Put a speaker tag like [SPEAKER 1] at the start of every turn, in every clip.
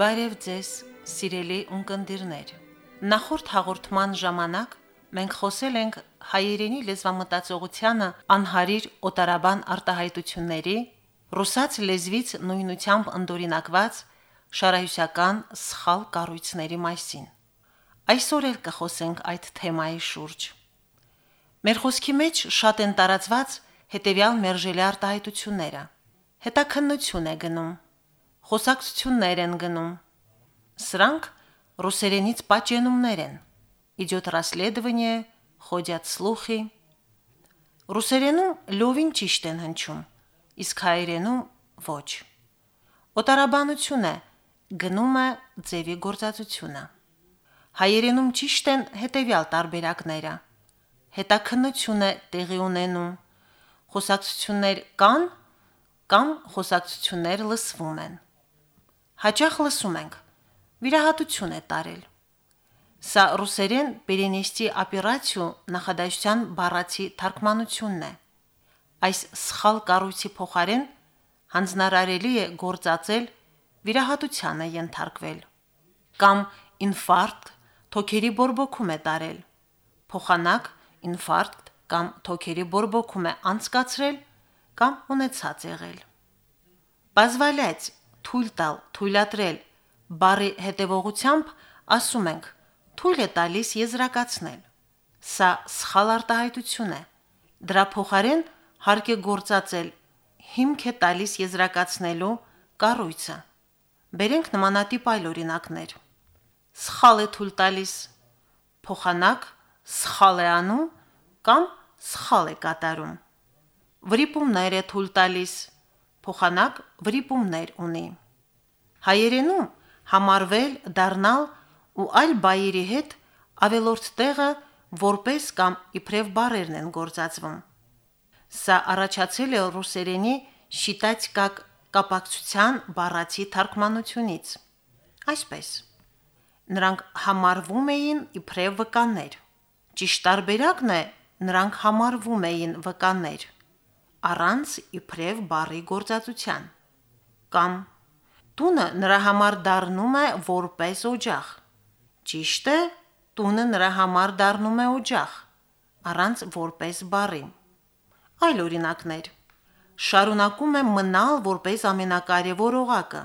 [SPEAKER 1] Բարև ձեզ, սիրելի ունկնդիրներ։ Նախորդ հաղորդման ժամանակ մենք խոսել ենք հայերենի լեզվամտածողությանը անհարիր օտարաբան արտահայտությունների, ռուսաց լեզվից նույնությամբ ընդօրինակված շարահյուսական սխալ կառույցների մասին։ Այսօր էլ կխոսենք այդ թեմայի շուրջ։ Մեր խոսքի մեջ շատ են տարածված հետևյալ մերժելի արտահայտությունները։ Հետաքննություն է գնում խոսակցություններ են գնում։ Սրանք ռուսերենից պատճենումներ են։ Идет расследование, ходят слухи։ Ռուսերենում լովին ճիշտ են հնչում, իսկ հայերենում ոչ։ Օտարաբանություն է, գնում է ձևի գործածությունը։ Հայերենում ճիշտ են հետևյալ տարբերակները։ Հետաքննություն է տեղի ունենում։ Խոսակցություններ կան կամ խոսակցություններ լսվում են հաճախ լսում ենք. վիրահատություն է տարել։ Սա ռուսերեն Պերենեստի օպերացիու նախադասության բառացի թարգմանությունն է։ Այս սխալ կառույցի փոխարեն հանձնարարելի է գործածել վիրահատությանը ենթարկվել կամ ինֆարկտ թոքերի բորբոքում է տարել փոխանակ ինֆարկտ կամ թոքերի բորբոքում է անցկացրել կամ ունեցած եղել բազվալյաց թույլ տալ, թույլատրել բարի հետևողությամբ ասում ենք թույլ է տալիս եզրակացնել։ Սա սխալ արտահայտություն է։ Դրա փոխարեն հարկ է գործածել հիմք է տալիս եզրակացնելու կառույցը։ Բերենք նմանատիպ այլ օրինակներ։ Սխալ է թույլ տալիս փոխանակ սխալ է անում կամ սխալ է կատարում։ Վրիպումներ է թույլ տալիս փոխանակ վրիպումներ ունի։ Հայերենում համարվել, դառնալ ու այլ բայերի հետ ավելորդ տեղը որպես կամ իբրև բարերն են գործածվում։ Սա առաջացել է ռուսերենի շիտած կակ կապակցության բառացի թարգմանությունից։ Այսպես նրանք համարվում էին իբրև վկաններ։ Ճիշտ տարբերակն է նրանք համարվում էին վկաններ առանց իբրև բարի գործածության կամ Տունը նրա համար դառնում է որպես օջախ։ Ճիշտ է, տունը նրա համար դառնում է օջախ, առանց որպես բարի։ Այլ օրինակներ։ Շարունակում է մնալ որպես ամենակարևոր օղակը։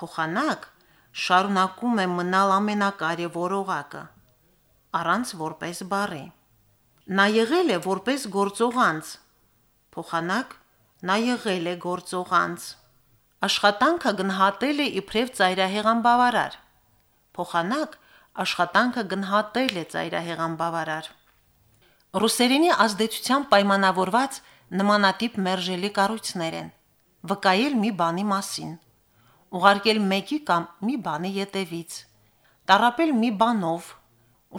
[SPEAKER 1] Փոխանակ շարունակում է մնալ ամենակարևոր օղակը, առանց որպես բարի։ Նա եղել է որպես գործողանց։ Փոխանակ նա եղել է գործողանց Աշխատանքը գնահատել է իբրև ծայրահեղան բավարար։ Փոխանակ աշխատանքը գնահատել է ծայրահեղան բավարար։ Ռուսերենի ազդեցությամբ պայմանավորված նմանատիպ մերժելի կառույցներ են։ Վկայել մի բանի մասին, ուղարկել մեկի կամ մի բանի յետևից, տարապել մի բանով,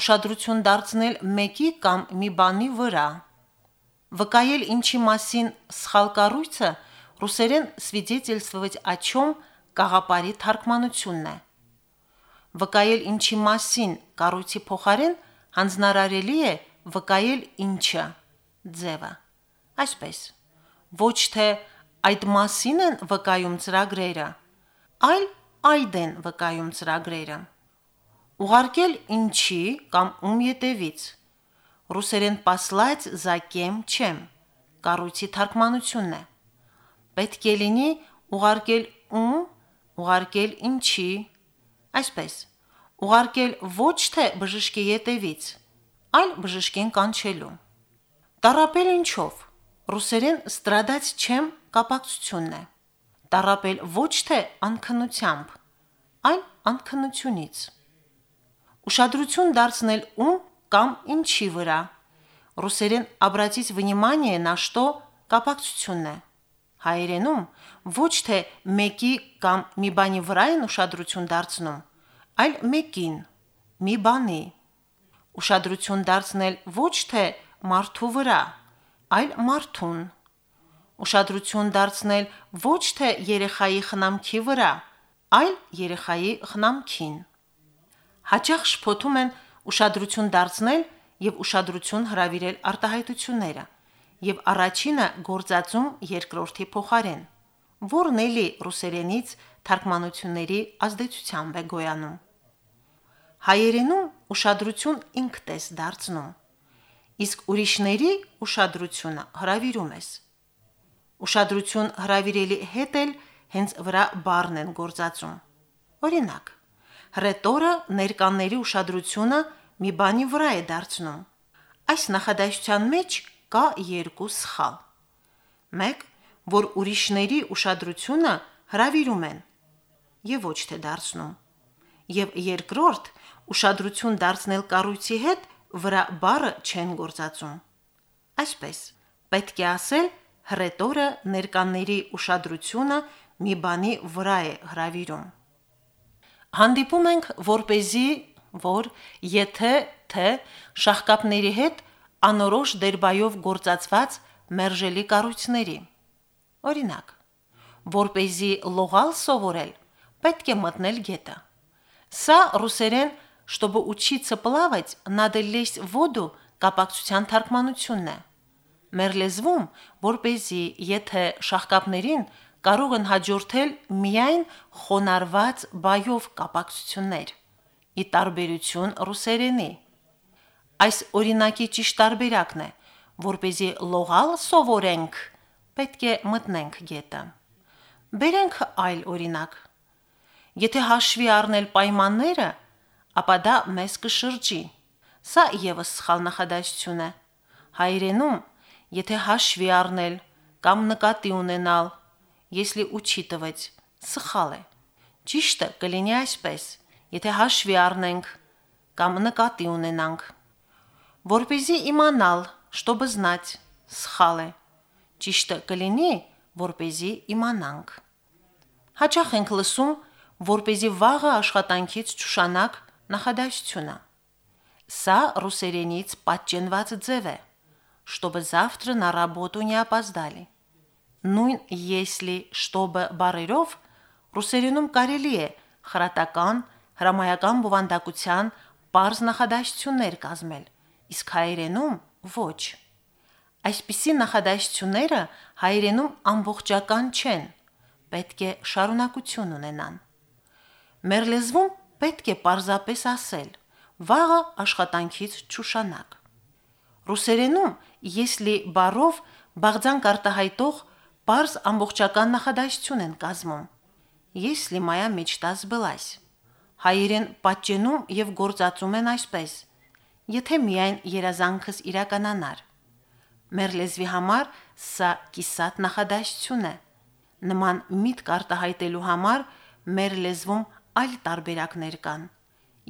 [SPEAKER 1] ուշադրություն դարձնել մեկի կամ մի բանի վրա։ Վկայել ինչի մասին սխալ կառույցը Ռուսերեն свидетельствовать о чем կաղապարի թարգմանությունն է։ Վկայել ինչի մասին կառույցի փոխարեն հանձնարարելի է վկայել ինչը ձևը։ Այսպես ոչ թե այդ մասին են վկայում ծրագրերը, այլ այդ են վկայում ծրագրերը։ Ուղարկել ինչի կամ ում յետևից։ Ռուսերեն послать за кем чем կառույցի թարգմանությունն է պետք է լինի ուղարկել ում, ուղարկել ինչի, այսպես, ուղարկել ոչ թե բժշկի յետևից, այլ բժշկին կանչելու։ Տարապել ինչով, ռուսերեն ստրադած չեմ կապակցությունն է։ Տարապել ոչ թե անքնությամբ, այլ անքնությունից։ Ուշադրություն դարձնել ում կամ ինչի վրա։ Ռուսերեն обратить внимание на что կապակցությունն է հայերենում ոչ թե մեկի կամ մի բանի վրա են ուշադրություն դարձնում, այլ մեկին, մի բանի։ Ուշադրություն դարձնել ոչ թե մարդու վրա, այլ մարդուն։ Ուշադրություն դարձնել ոչ թե երեխայի խնամքի վրա, այլ երեխայի խնամքին։ Հաճախ շփոթում են ուշադրություն դարձնել եւ ուշադրություն հրավիրել արտահայտությունները եւ առաջինը գործածում երկրորդի փոխարեն։ որն էլի ռուսերենից թարգմանությունների ազդեցությամբ է գոյանում։ Հայերենում ուշադրություն ինքդ ես դարձնում, իսկ ուրիշների ուշադրությունը հravirում ես։ Ուշադրություն հravirելի հետ էլ հենց վրա բառն են գործածում։ Օրինակ, հրետորը ներկանների ուշադրությունը մի բանի վրա է դարձնում։ Այս նախադասության մեջ կա երկու սխալ։ Մեկ, որ ուրիշների ուշադրությունը հravirում են եւ ոչ թե դարձնում։ Եվ երկրորդ, ուշադրություն դարձնել կառույցի հետ վրա բառը չեն գործածում։ Այսպես, պետք է ասել հրետորը ներկանների ուշադրությունը մի բանի վրա է հravirում։ Հանդիպում ենք, որ เป զի, որ եթե թե շահկապների հետ անորոշ դերբայով գործածված մերժելի կառույցների։ Օրինակ, որ เป զի լողալ սովորել, պետք է մտնել գետը։ Սա ռուսերեն чтобы учиться плавать, надо лезть в воду կապակցության թարգմանությունն է։ Մեր լեզվում, որ เป զի եթե շահկապներին կարող են հաջորդել միայն խոնարված բայով կապակցություններ՝ ի տարբերություն ռուսերենի։ Այս օրինակի ճիշտ տարբերակն է, որպեսզի լողալ սովորենք, պետք է մտնենք գետը։ Բերենք այլ օրինակ։ Եթե հաշվի առնել պայմանները, ապա դա մեզ կշրջի։ Սա եւս սխալ նախադասություն է։ Հայրենում, եթե հաշվի առնել կամ նկատի ունենալ если учитывать, սխալ է։ Ճիշտը կլինի այսպես, եթե հաշվի առնենք կամ նկատի ունենանք։ Որպեսզի իմանալ, чтобы знать, սխալ է։ Ճիշտը կլինի, որպեսզի իմանանք։ Հաճախ ենք լսում, որպեսզի վաղը աշխատանքից ճուշանակ նախադասությունը։ Սա ռուսերենից պատճենված ձև է, чтобы завтра на работу не опоздали նույն «если», «чтобы» բառերով ռուսերենում կարելի է խրատական, հրամայական բովանդակության պարզ նախադասություններ կազմել, իսկ հայերենում ոչ։ Այսպիսի նախադասությունները հայերենում ամբողջական չեն, պետք է շարունակություն ունենան։ Մեր լեզվում պետք է պարզապես ասել. վաղը աշխատանքից չուշանակ։ Ռուսերենում «если» բառով բաղձանք արտահայտող Պարզ ամբողջական նախադասություն են կազմում։ Если моя мечта сбылась։ Հայերեն պատճենում եւ գործածում են այսպես. Եթե միայն երազանքս իրականանար։ Մեր լեզվի համար սա կիսատ նախադասություն է։ Նման միտք արտահայտելու համար մեր լեզվում այլ տարբերակներ կան։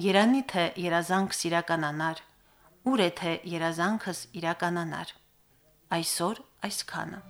[SPEAKER 1] Երանի թե երազանքս իրականանար, ուր է թե երազանքս իրականանար։ Այսօր այսքանը։